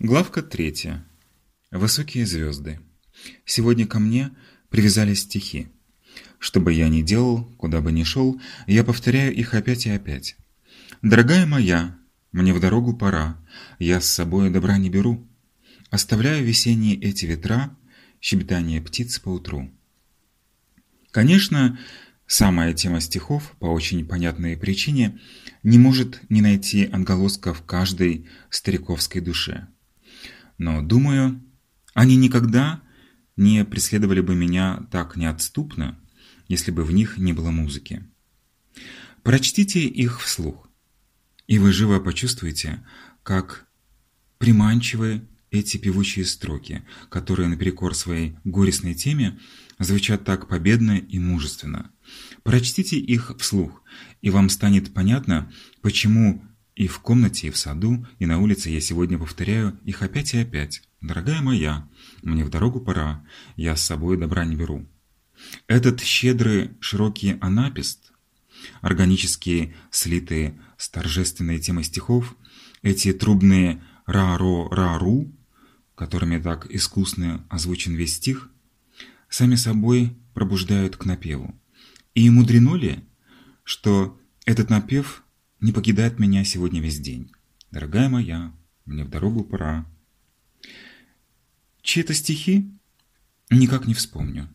Главка третья. Высокие звезды. Сегодня ко мне привязались стихи. Что бы я ни делал, куда бы ни шел, я повторяю их опять и опять. «Дорогая моя, мне в дорогу пора, я с собой добра не беру. Оставляю весенние эти ветра, щебетание птиц поутру». Конечно, самая тема стихов, по очень понятной причине, не может не найти отголоска в каждой стариковской душе. Но, думаю, они никогда не преследовали бы меня так неотступно, если бы в них не было музыки. Прочтите их вслух, и вы живо почувствуете, как приманчивы эти певучие строки, которые наперекор своей горестной теме звучат так победно и мужественно. Прочтите их вслух, и вам станет понятно, почему и в комнате, и в саду, и на улице я сегодня повторяю их опять и опять. «Дорогая моя, мне в дорогу пора, я с собой добра не беру». Этот щедрый, широкий анапист, органические, слитые с торжественной темой стихов, эти трубные «ра-ро-ра-ру», которыми так искусно озвучен весь стих, сами собой пробуждают к напеву. И мудрено ли, что этот напев не покидает меня сегодня весь день? Дорогая моя, мне в дорогу пора. Чьи-то стихи? Никак не вспомню.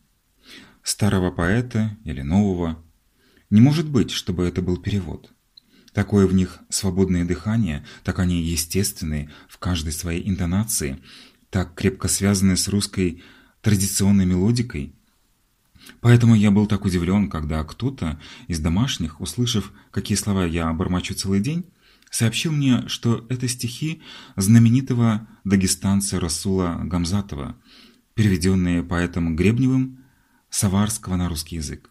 Старого поэта или нового? Не может быть, чтобы это был перевод. Такое в них свободное дыхание, так они естественные в каждой своей интонации, так крепко связаны с русской традиционной мелодикой. Поэтому я был так удивлен, когда кто-то из домашних, услышав, какие слова я бормочу целый день, сообщил мне, что это стихи знаменитого дагестанца Расула Гамзатова, переведенные поэтом Гребневым Саварского на русский язык.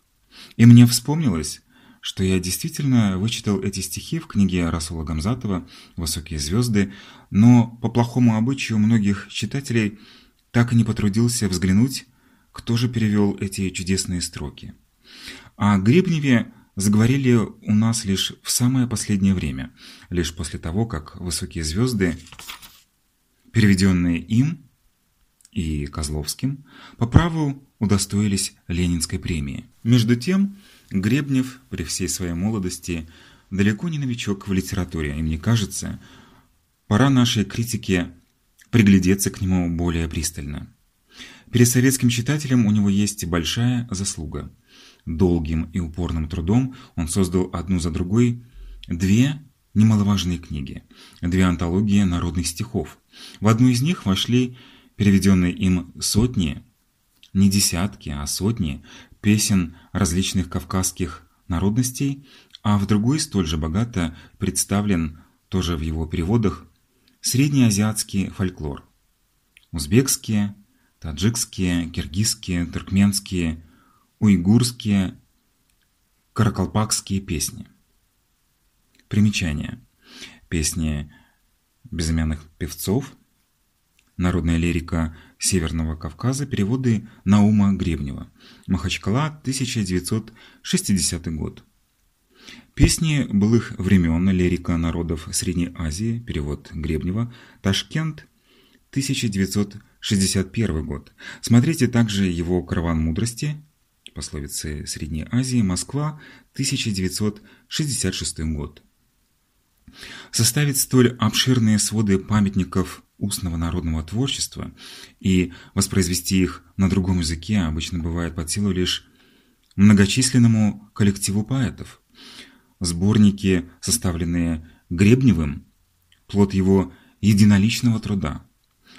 И мне вспомнилось, что я действительно вычитал эти стихи в книге Расула Гамзатова «Высокие звезды», но по плохому обычаю многих читателей так и не потрудился взглянуть, кто же перевел эти чудесные строки. О Гребневе заговорили у нас лишь в самое последнее время, лишь после того, как «Высокие звезды», переведенные им и Козловским, по праву удостоились Ленинской премии. Между тем, Гребнев при всей своей молодости далеко не новичок в литературе, и мне кажется, пора нашей критике приглядеться к нему более пристально. Перед советским читателем у него есть большая заслуга. Долгим и упорным трудом он создал одну за другой две немаловажные книги, две антологии народных стихов. В одну из них вошли переведенные им сотни, не десятки, а сотни песен различных кавказских народностей, а в другой столь же богато представлен, тоже в его переводах, среднеазиатский фольклор. Узбекские, таджикские, киргизские, туркменские, уйгурские, каракалпакские песни. Примечание. Песни безымянных певцов, народная лирика Северного Кавказа, переводы Наума Гребнева. Махачкала, 1960 год. Песни былых времен, лирика народов Средней Азии, перевод Гребнева, Ташкент, 1961 год. Смотрите также его «Караван мудрости», пословицы Средней Азии, Москва, 1966 год. Составить столь обширные своды памятников устного народного творчества и воспроизвести их на другом языке обычно бывает под силу лишь многочисленному коллективу поэтов. Сборники, составленные Гребневым, плод его единоличного труда.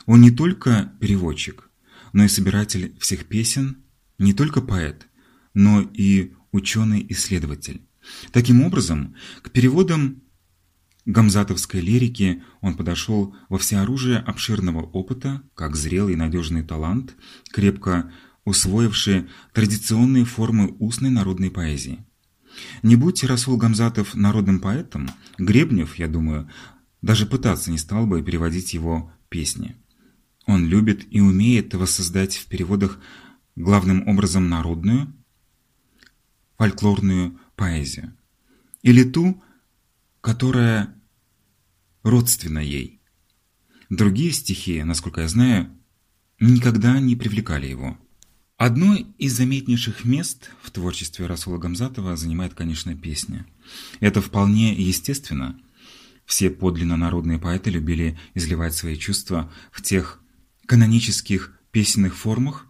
Он не только переводчик, но и собиратель всех песен, не только поэт, но и ученый-исследователь. Таким образом, к переводам гамзатовской лирики он подошел во всеоружие обширного опыта, как зрелый и надежный талант, крепко усвоивший традиционные формы устной народной поэзии. Не будь Расул Гамзатов народным поэтом, Гребнев, я думаю, даже пытаться не стал бы переводить его песни. Он любит и умеет воссоздать в переводах главным образом народную, фольклорную поэзию. Или ту, которая родственна ей. Другие стихи, насколько я знаю, никогда не привлекали его. Одно из заметнейших мест в творчестве Расула Гамзатова занимает, конечно, песня. Это вполне естественно. Все подлинно народные поэты любили изливать свои чувства в тех канонических песенных формах,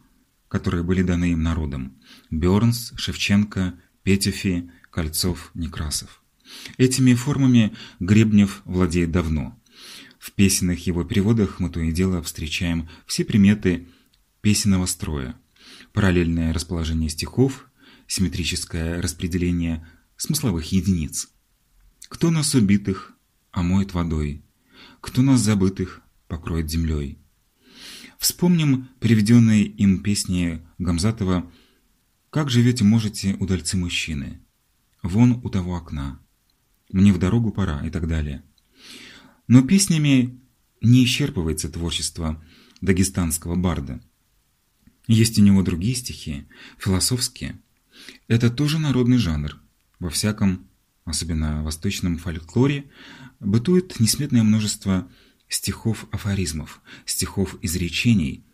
которые были даны им народом. Бёрнс, Шевченко, Петефи, Кольцов, Некрасов. Этими формами Гребнев владеет давно. В песенных его переводах мы то и дело встречаем все приметы песенного строя. Параллельное расположение стихов, симметрическое распределение смысловых единиц. Кто нас убитых омоет водой, кто нас забытых покроет землей. Вспомним приведенные им песни Гамзатова «Как живете, можете, удальцы мужчины», «Вон у того окна», «Мне в дорогу пора» и так далее. Но песнями не исчерпывается творчество дагестанского барда. Есть у него другие стихи, философские. Это тоже народный жанр. Во всяком, особенно восточном фольклоре, бытует несметное множество стихов-афоризмов, стихов-изречений,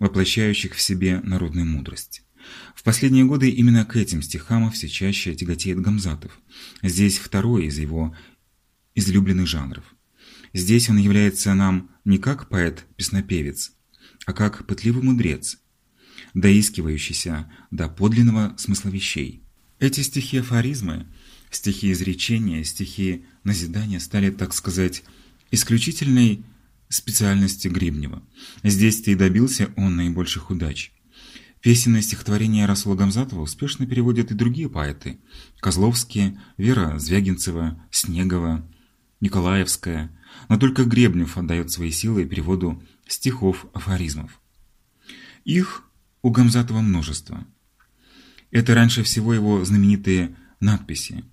воплощающих в себе народную мудрость. В последние годы именно к этим стихам все чаще тяготеет Гамзатов. Здесь второй из его излюбленных жанров. Здесь он является нам не как поэт-песнопевец, а как пытливый мудрец, доискивающийся до подлинного смысла вещей. Эти стихи-афоризмы, стихи изречения, стихи назидания стали, так сказать, исключительной специальностью Гребнева. Здесь-то и добился он наибольших удач. Песенное стихотворение Расула Гамзатова успешно переводят и другие поэты – Козловские, Вера Звягинцева, Снегова, Николаевская, но только Гребнев отдает свои силы переводу стихов-афоризмов. Их у Гамзатова множество. Это раньше всего его знаменитые надписи.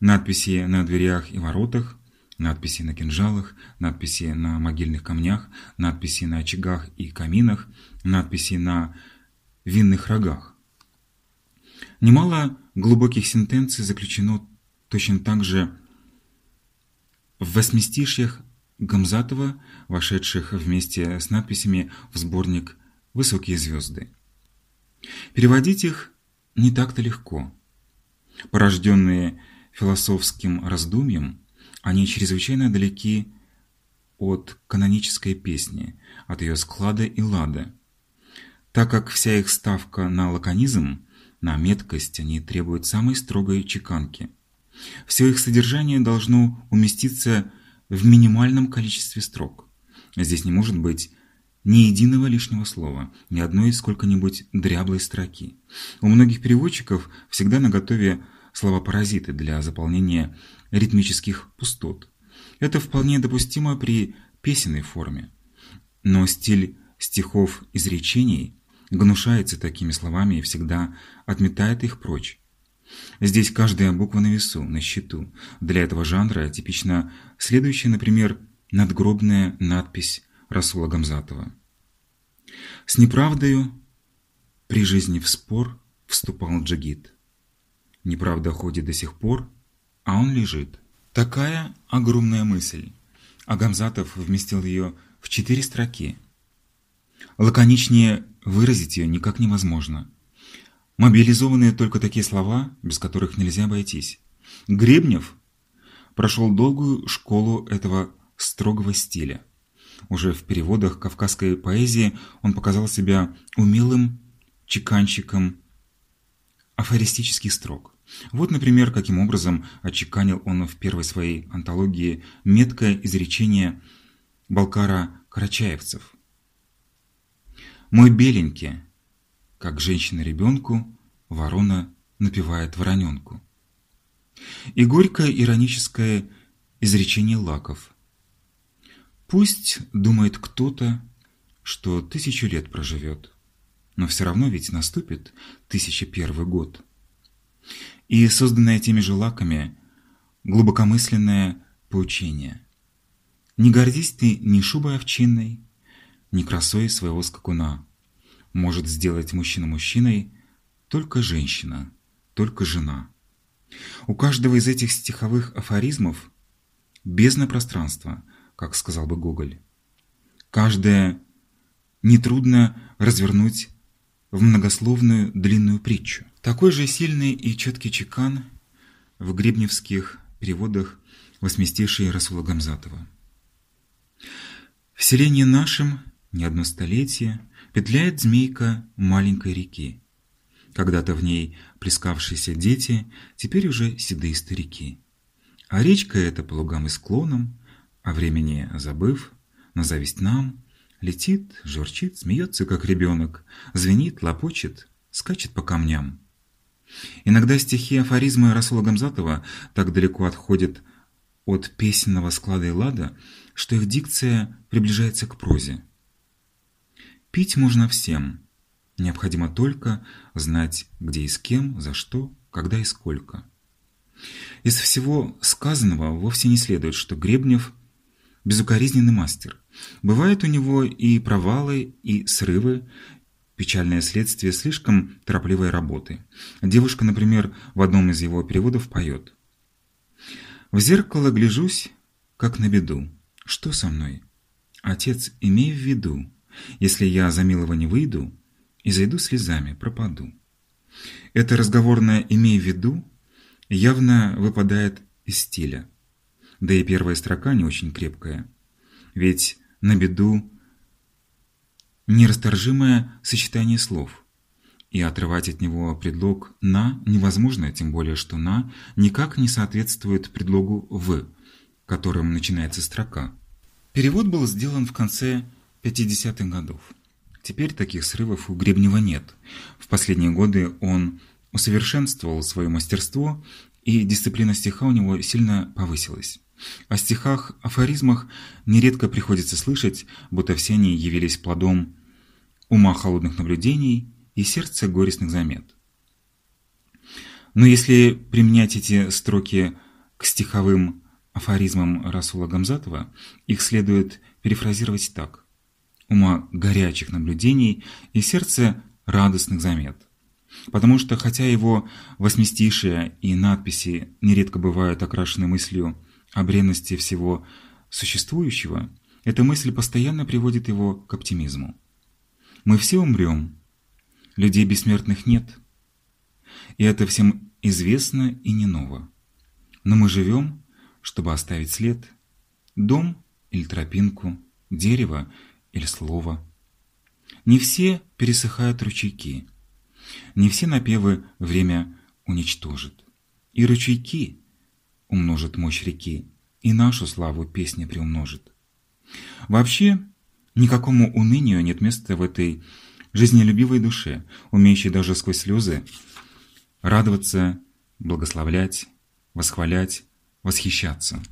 Надписи на дверях и воротах, надписи на кинжалах, надписи на могильных камнях, надписи на очагах и каминах, надписи на винных рогах. Немало глубоких сентенций заключено точно так же в восьмистишьях Гамзатова, вошедших вместе с надписями в сборник «Высокие звезды». Переводить их не так-то легко. Порожденные философским раздумьем, они чрезвычайно далеки от канонической песни, от ее склада и лада. Так как вся их ставка на лаконизм, на меткость, они требуют самой строгой чеканки. Все их содержание должно уместиться в минимальном количестве строк. Здесь не может быть ни единого лишнего слова, ни одной сколько-нибудь дряблой строки. У многих переводчиков всегда наготове слова-паразиты для заполнения ритмических пустот. Это вполне допустимо при песенной форме. Но стиль стихов-изречений гнушается такими словами и всегда отметает их прочь. Здесь каждая буква на весу, на счету. Для этого жанра типично следующая, например, надгробная надпись Расула Гамзатова. С неправдою при жизни в спор вступал Джагит. Неправда ходит до сих пор, а он лежит. Такая огромная мысль, а Гамзатов вместил ее в четыре строки. Лаконичнее выразить ее никак невозможно. Мобилизованные только такие слова, без которых нельзя обойтись. Гребнев прошел долгую школу этого строгого стиля. Уже в переводах кавказской поэзии он показал себя умелым чеканщиком афористических строк. Вот, например, каким образом отчеканил он в первой своей антологии меткое изречение Балкара Карачаевцев. «Мой беленький, как женщина ребенку, ворона напевает вороненку». И горькое ироническое изречение Лаков. Пусть думает кто-то, что тысячу лет проживет, но все равно ведь наступит тысяча первый год. И созданное теми же лаками глубокомысленное поучение. Не гордись ты ни шубой овчинной, ни красой своего скакуна. Может сделать мужчину мужчиной только женщина, только жена. У каждого из этих стиховых афоризмов бездна пространства – как сказал бы Гоголь. Каждое нетрудно развернуть в многословную длинную притчу. Такой же сильный и четкий чекан в гребневских переводах восместивший Расула Гамзатова. В селении нашем не одно столетие петляет змейка маленькой реки. Когда-то в ней плескавшиеся дети, теперь уже седые старики. А речка эта по лугам и склонам, о времени забыв, на зависть нам, летит, журчит, смеется, как ребенок, звенит, лопочет, скачет по камням. Иногда стихи афоризмы Расула Гамзатова так далеко отходят от песенного склада и лада, что их дикция приближается к прозе. Пить можно всем. Необходимо только знать, где и с кем, за что, когда и сколько. Из всего сказанного вовсе не следует, что Гребнев – безукоризненный мастер. Бывают у него и провалы, и срывы, печальное следствие слишком торопливой работы. Девушка, например, в одном из его переводов поет. «В зеркало гляжусь, как на беду. Что со мной? Отец, имей в виду, если я за милого не выйду и зайду слезами, пропаду». Это разговорное «имей в виду» явно выпадает из стиля. Да и первая строка не очень крепкая. Ведь на беду нерасторжимое сочетание слов. И отрывать от него предлог «на» невозможно, тем более что «на» никак не соответствует предлогу «в», которым начинается строка. Перевод был сделан в конце 50-х годов. Теперь таких срывов у Гребнева нет. В последние годы он усовершенствовал свое мастерство, и дисциплина стиха у него сильно повысилась. О стихах, афоризмах нередко приходится слышать, будто все они явились плодом ума холодных наблюдений и сердца горестных замет. Но если применять эти строки к стиховым афоризмам Расула Гамзатова, их следует перефразировать так. Ума горячих наблюдений и сердце радостных замет. Потому что, хотя его восьмистишие и надписи нередко бывают окрашены мыслью о бренности всего существующего, эта мысль постоянно приводит его к оптимизму. Мы все умрем, людей бессмертных нет, и это всем известно и не ново. Но мы живем, чтобы оставить след, дом или тропинку, дерево или слово. Не все пересыхают ручейки, не все напевы время уничтожит. И ручейки умножит мощь реки, и нашу славу песня приумножит. Вообще, никакому унынию нет места в этой жизнелюбивой душе, умеющей даже сквозь слезы радоваться, благословлять, восхвалять, восхищаться.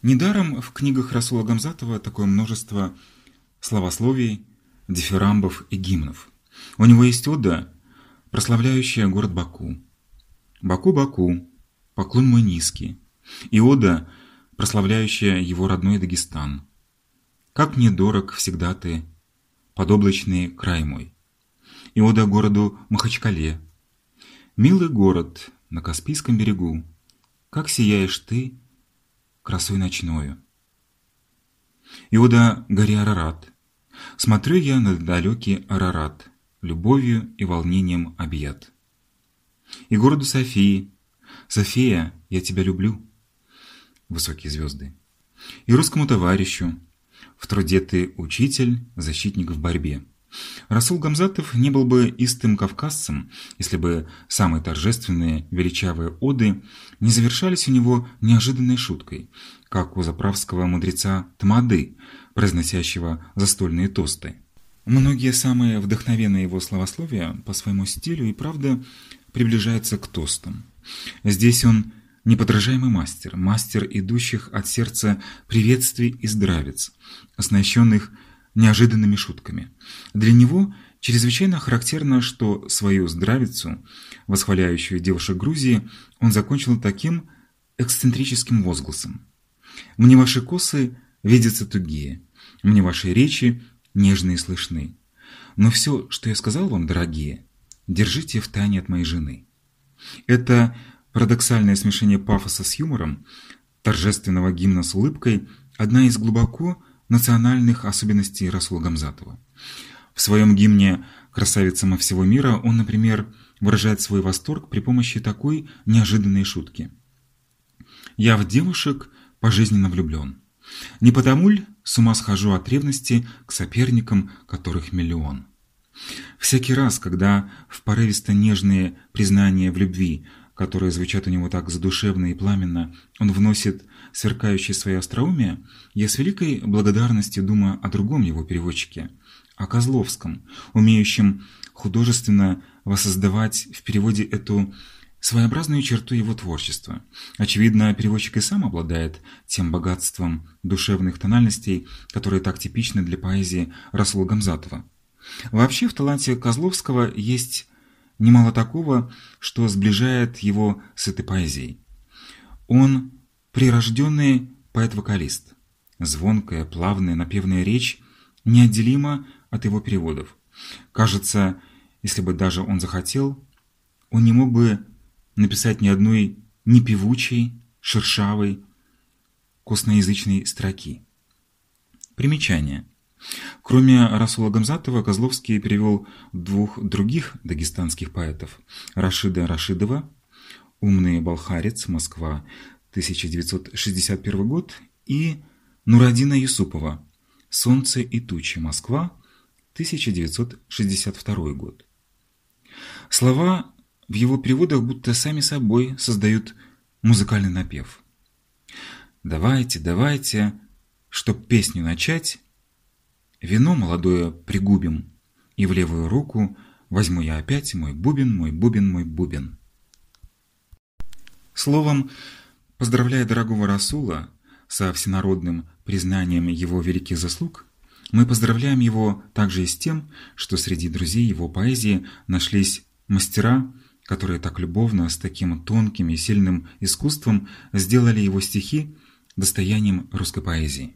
Недаром в книгах Расула Гамзатова такое множество словословий, дифирамбов и гимнов. У него есть ода, прославляющая город Баку. Баку-Баку, поклон мой низкий. И ода, прославляющая его родной Дагестан. Как мне дорог всегда ты, подоблачный край мой. И ода городу Махачкале. Милый город на Каспийском берегу, как сияешь ты красой ночною. Иода горе Арарат. Смотрю я на далекий Арарат, любовью и волнением объят. И городу Софии. София, я тебя люблю. Высокие звезды. И русскому товарищу. В труде ты учитель, защитник в борьбе. Расул Гамзатов не был бы истым кавказцем, если бы самые торжественные величавые оды не завершались у него неожиданной шуткой, как у заправского мудреца Тамады, произносящего застольные тосты. Многие самые вдохновенные его словословия по своему стилю и правда приближаются к тостам. Здесь он неподражаемый мастер, мастер идущих от сердца приветствий и здравиц, оснащенных неожиданными шутками. Для него чрезвычайно характерно, что свою здравицу, восхваляющую девушек Грузии, он закончил таким эксцентрическим возгласом. «Мне ваши косы видятся тугие, мне ваши речи нежные слышны. Но все, что я сказал вам, дорогие, держите в тайне от моей жены. Это парадоксальное смешение пафоса с юмором, торжественного гимна с улыбкой, одна из глубоко национальных особенностей Расула Гамзатова. В своем гимне «Красавицам всего мира» он, например, выражает свой восторг при помощи такой неожиданной шутки. «Я в девушек пожизненно влюблен. Не потому ль с ума схожу от ревности к соперникам, которых миллион?» Всякий раз, когда в порывисто-нежные признания в любви, которые звучат у него так задушевно и пламенно, он вносит сверкающее свое остроумие, я с великой благодарностью думаю о другом его переводчике, о Козловском, умеющем художественно воссоздавать в переводе эту своеобразную черту его творчества. Очевидно, переводчик и сам обладает тем богатством душевных тональностей, которые так типичны для поэзии Расула Гамзатова. Вообще в таланте Козловского есть немало такого, что сближает его с этой поэзией. Он прирожденный поэт-вокалист. Звонкая, плавная, напевная речь неотделима от его переводов. Кажется, если бы даже он захотел, он не мог бы написать ни одной непевучей, шершавой, косноязычной строки. Примечание. Кроме Расула Гамзатова, Козловский перевел двух других дагестанских поэтов – Рашида Рашидова «Умный балхарец. Москва. 1961 год» и Нурадина Юсупова «Солнце и тучи. Москва. 1962 год». Слова в его переводах будто сами собой создают музыкальный напев. «Давайте, давайте, чтоб песню начать, Вино молодое пригубим, и в левую руку возьму я опять мой бубен, мой бубен, мой бубен. Словом, поздравляя дорогого Расула со всенародным признанием его великих заслуг, мы поздравляем его также и с тем, что среди друзей его поэзии нашлись мастера, которые так любовно, с таким тонким и сильным искусством сделали его стихи достоянием русской поэзии.